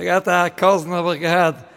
agora gata há caos na barrigada.